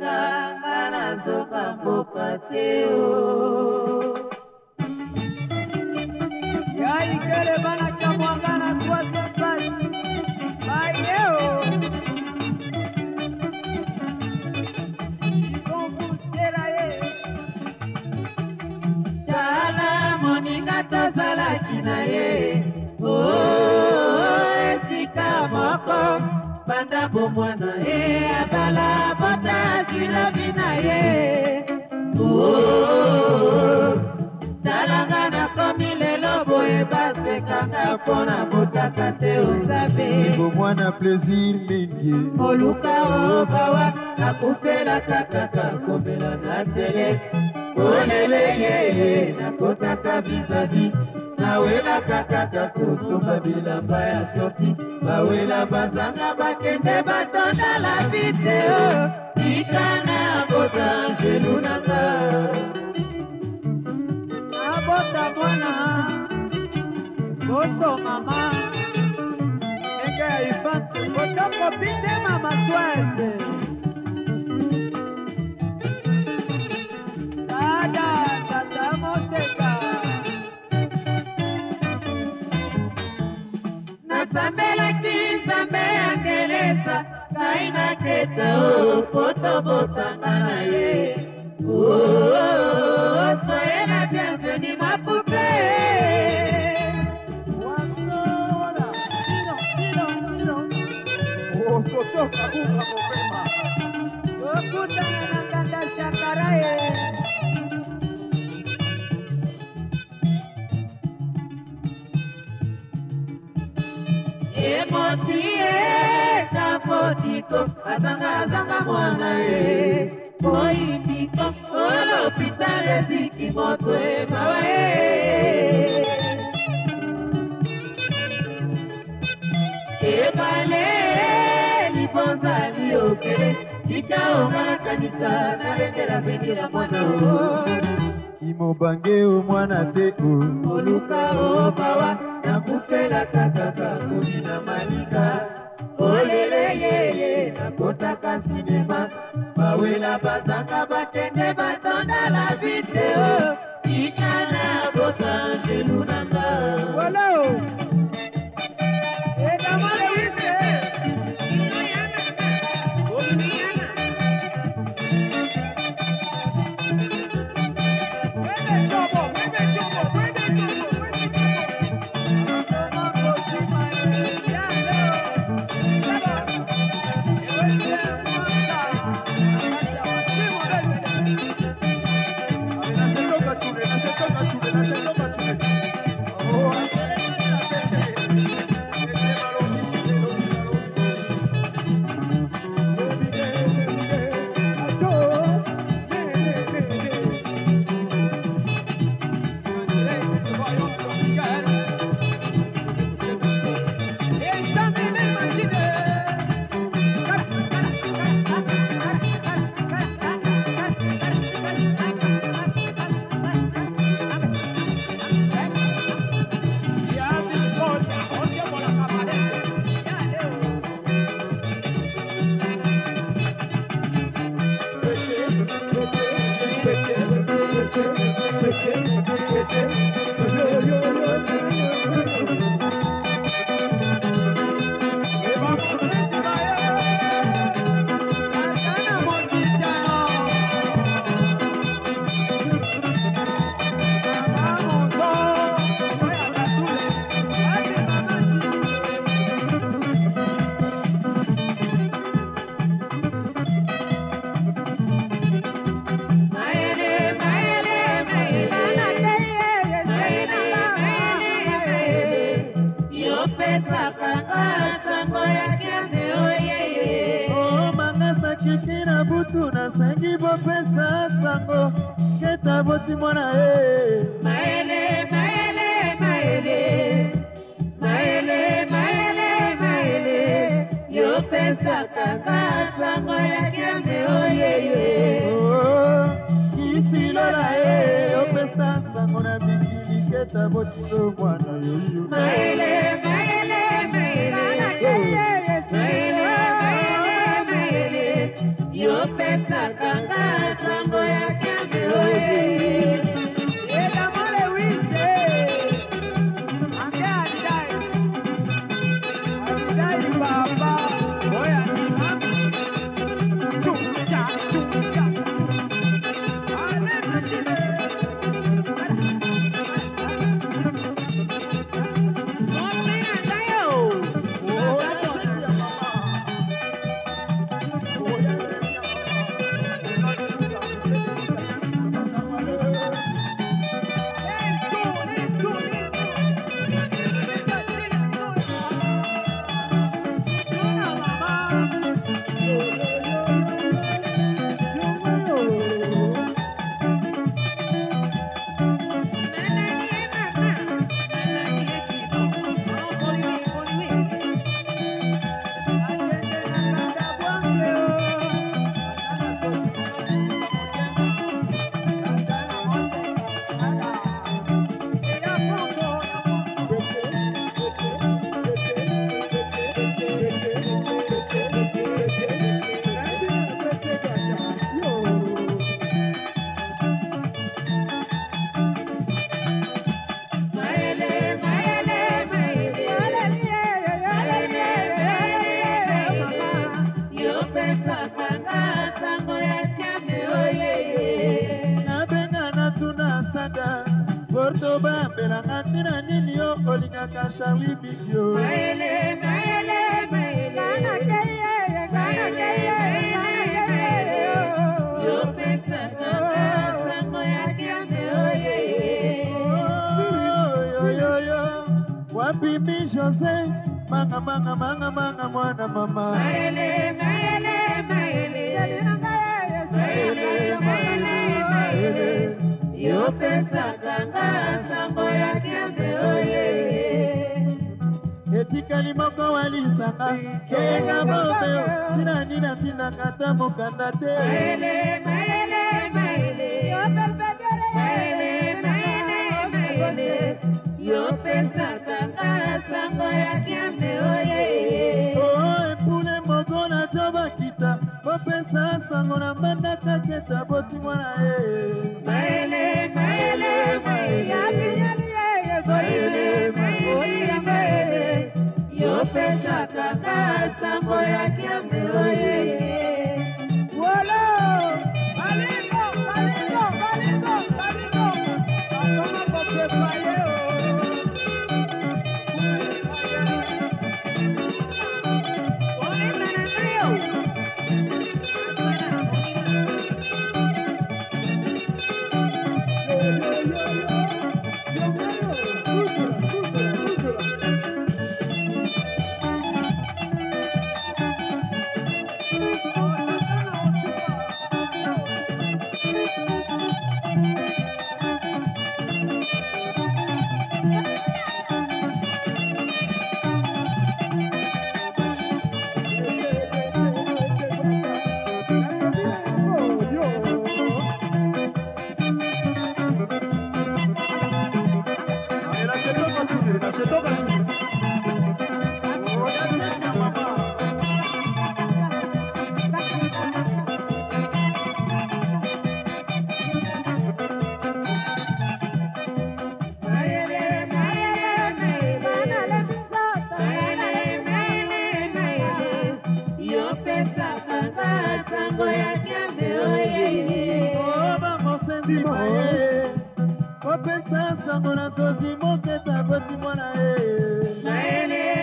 kaka nga nazoka mboka te o yalikelema banda bomwana ye atala bota silabi na ye oh, talanga nakomi lelo boye basekanga mpona botaka te ozabebomwana oh plaisir mingi koluka o oh, bawa nakufelaka kaka komela na telex oleleyeye nakotaka vizavi bawelaka kaka kosomba bilamba ya soki bawela bazanga bakende batondala video kitana bota angelunaka abota mwana boso mama ndenge ya ifan kotoko bindema maswese sambelaki nzambe akelesa ngai naketa oh, o po toboka emoti ye tafotiko azangazanga mwana ye moyimbiko olopitale eziki moto emawa ye ebale libonzali okele tika ongakanisa nalendela vendela mwana o kimobange o mwana te o oluka o bawa napelaka kaka komina malika oleleyeye nakotaka sinema bawela bazanga batende Thank you. যেতে yesu nasengi bopesa sango keta boti mwana ye maele maele maele maele maele maele yopesaka ka sango ya kiande oyeye kisilola oh, ye opesa sango na mikili keta botindo mwana yoyo maele, maele. olingaka charli bigio wapimi jose mangamangamangamanga mwana mama mayele, mayele, mayele. opesaka nga sango ya kende oye etikali moko walisaka enga bomeo tinani natindaka ta mokanda te yo pesaka nga sango ya kende oye apesa sango na mbanda kaketa aboti mwana ye mayele mayele mayele yopesaka ta sango ya kiambe oye Woo! masango ya kiambe oyeye bangosendi maye opesa sango na sosi moketa boti mwana ye nayele